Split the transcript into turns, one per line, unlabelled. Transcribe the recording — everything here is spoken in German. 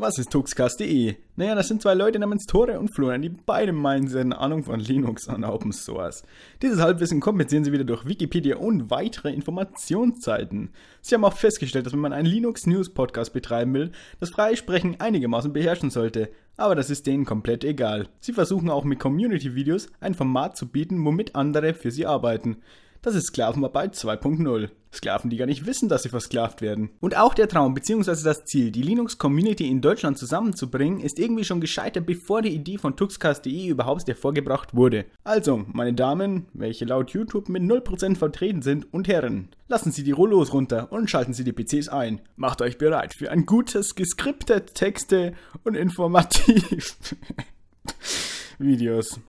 Was ist Tuxcast.de? Naja, das sind zwei Leute namens Tore und Florian, die beide meinen, sie hätten Ahnung von Linux und Open Source. Dieses Halbwissen kompensieren sie wieder durch Wikipedia und weitere Informationsseiten. Sie haben auch festgestellt, dass wenn man einen Linux News Podcast betreiben will, das freie Sprechen einigermaßen beherrschen sollte. Aber das ist denen komplett egal. Sie versuchen auch mit Community Videos ein Format zu bieten, womit andere für sie arbeiten. Das ist Sklavenarbeit 2.0. Sklaven, die gar nicht wissen, dass sie versklavt werden. Und auch der Traum bzw. das Ziel, die Linux-Community in Deutschland zusammenzubringen, ist irgendwie schon gescheitert, bevor die Idee von Tuxcast.de überhaupt hervorgebracht wurde. Also, meine Damen, welche laut YouTube mit 0% vertreten sind, und Herren, lassen Sie die Rollos runter und schalten Sie die PCs ein. Macht euch bereit für ein gutes, geskriptet Texte und informativ Videos.